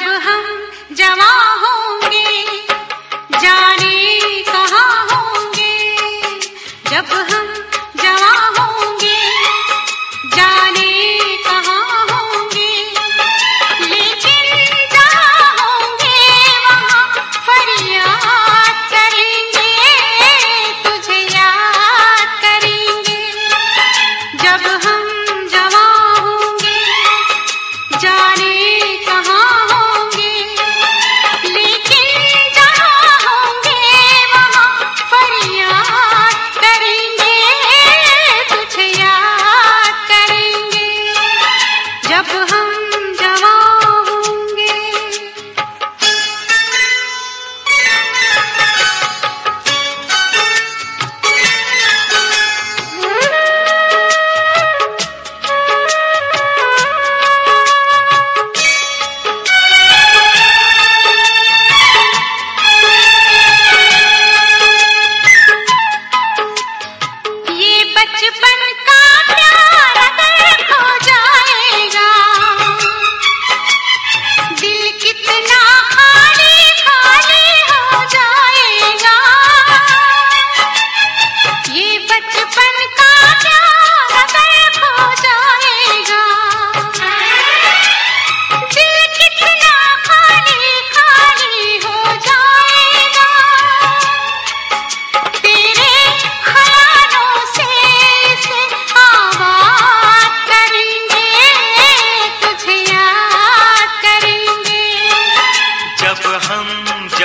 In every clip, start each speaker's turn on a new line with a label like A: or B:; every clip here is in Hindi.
A: जब हम जवा होंगे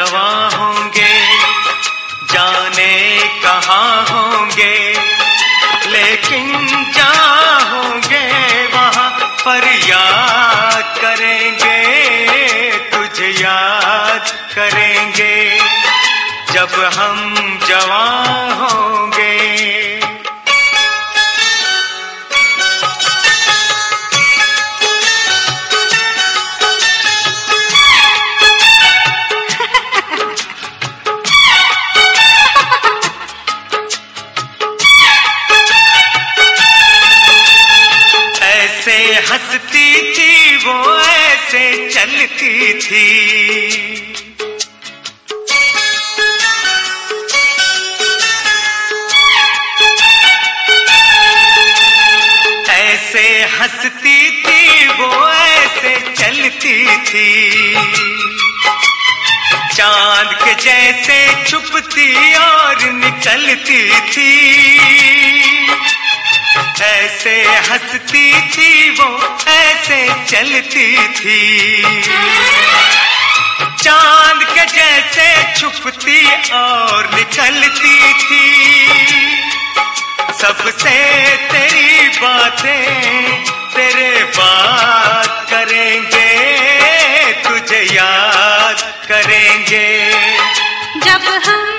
A: जवा होंगे, जाने कहा होंगे। लेकिन जा होंगे वहाँ
B: पर याद करेंगे, तुझे याद करेंगे। जब हम जवा हंसती थी वो ऐसे चलती थी। ऐसे हंसती थी वो ऐसे चलती थी। चाँद के जैसे छुपती और निकलती थी। ऐसे हंसती थी वो ऐसे चलती थी। चाँद के जैसे छुपती और निकलती थी। सबसे तेरी बातें तेरे बात करेंगे, तुझे याद करेंगे।
A: जब हम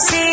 A: see